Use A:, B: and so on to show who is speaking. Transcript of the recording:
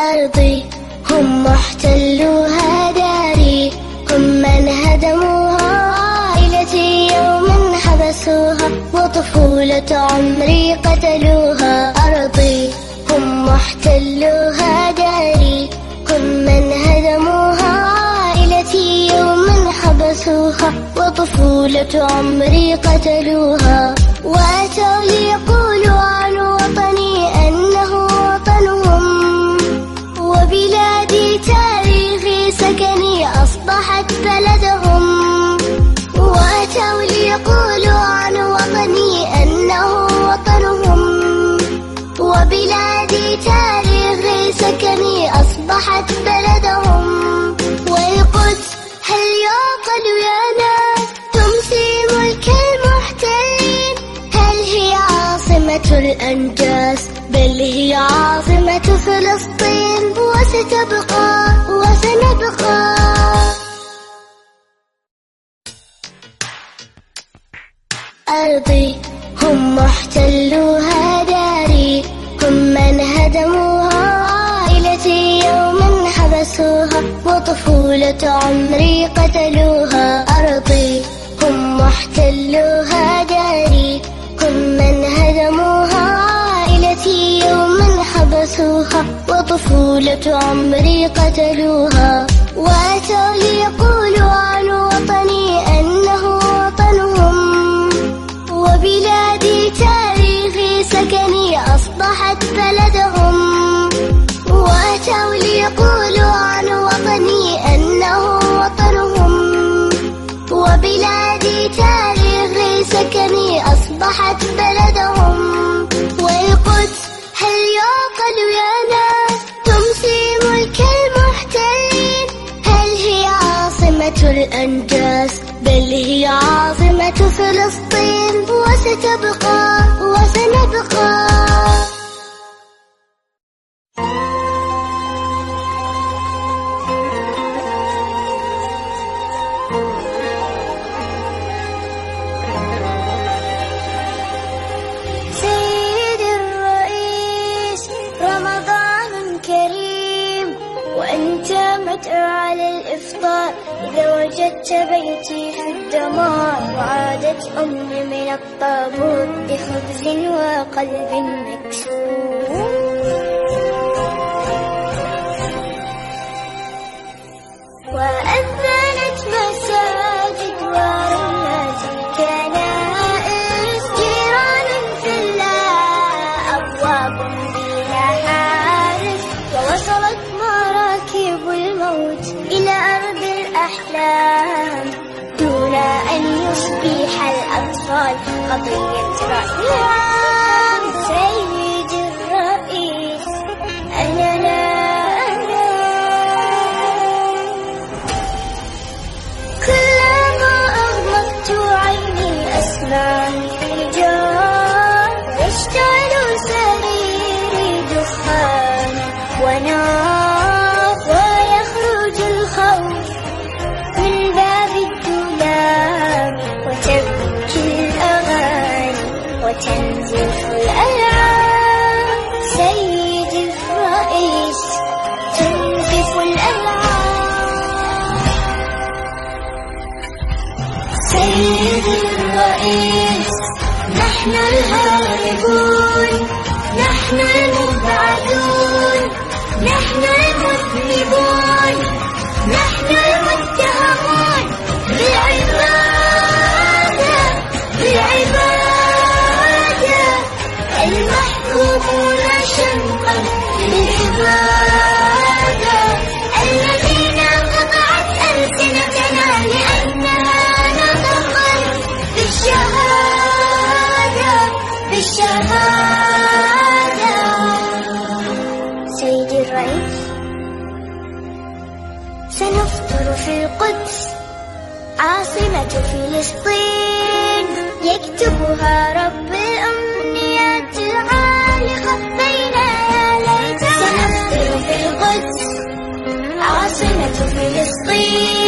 A: أرضي هم محتلوها داري هم من هدموها عائلتي يوما حبسوها وطفولة عمري قتلوها. أرضي هم محتلوها داري هم من هدموها عائلتي يوما حبسوها وطفولة عمري قتلوها. وأتوا ليقولوا الأنجاز بل هي عاصمة فلسطين. وستبقى وسنبقى. أرضي هم محتلوها داري هم من هدموها عائلتي يوما حبسوها. وطفولة عمري قتلوها. أرضي هم محتلوها وطفولة عمري قتلوها وأتوا الأنجاز بل هي عاصمة فلسطين وستبقى وسنبقى. مدعو على الإفطار إذا وجدت بيتي في الدمار وعادت أمي من الطابور. بخبز وقلب مكسور. الأحلام دون أن يصبح الأطفال قضية رأيام سيد سيد الرئيس. نحن الهاربون نحن المبعدون نحن المذنبون نحن المتهمون. بالعبادة بالعبادة المحكومون شنقا بالعبادة في القدس عاصمة فلسطين. يكتبها رب الأمنيات العالقة بين يدي سنفطر في القدس. عاصمة فلسطين.